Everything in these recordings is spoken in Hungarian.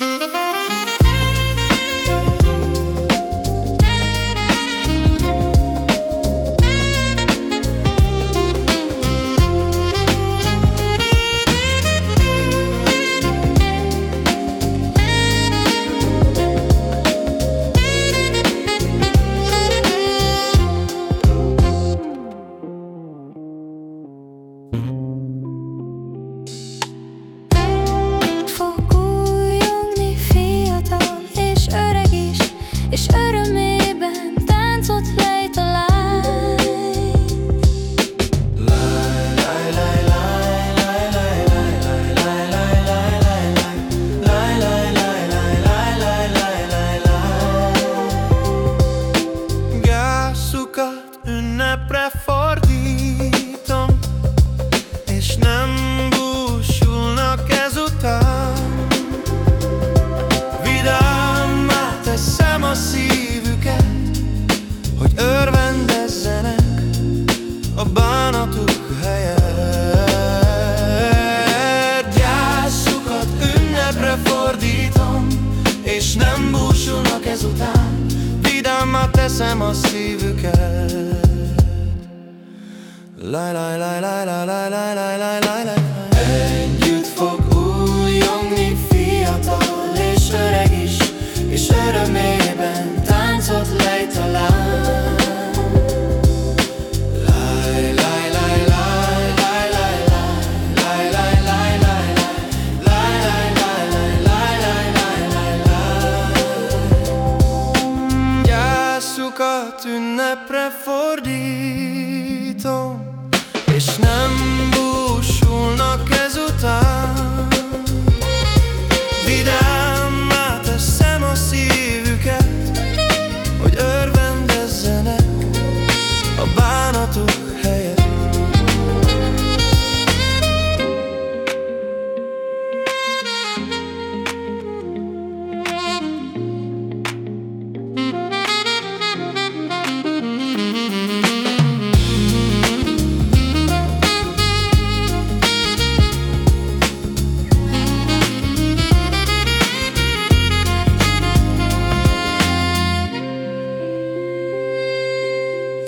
Música És nem búsulnak ezután Vidámmá teszem a szívüket. Laj, laj, laj, laj, laj, laj, laj, laj, laj, laj You.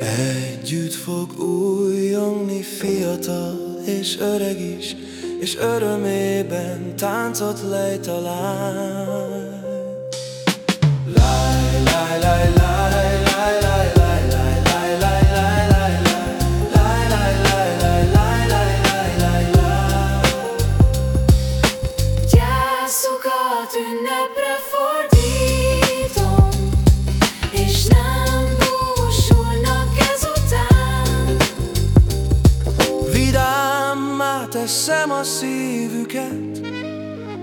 Együtt fog újjongni fiatal és öreg is, és örömében táncot lejt a lány. Töltessem a szívüket,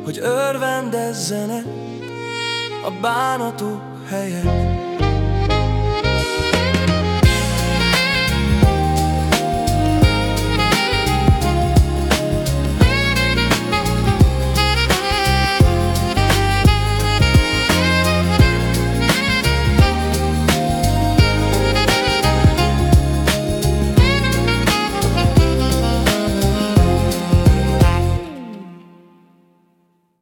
hogy örvendezzenek a bánatok helyett.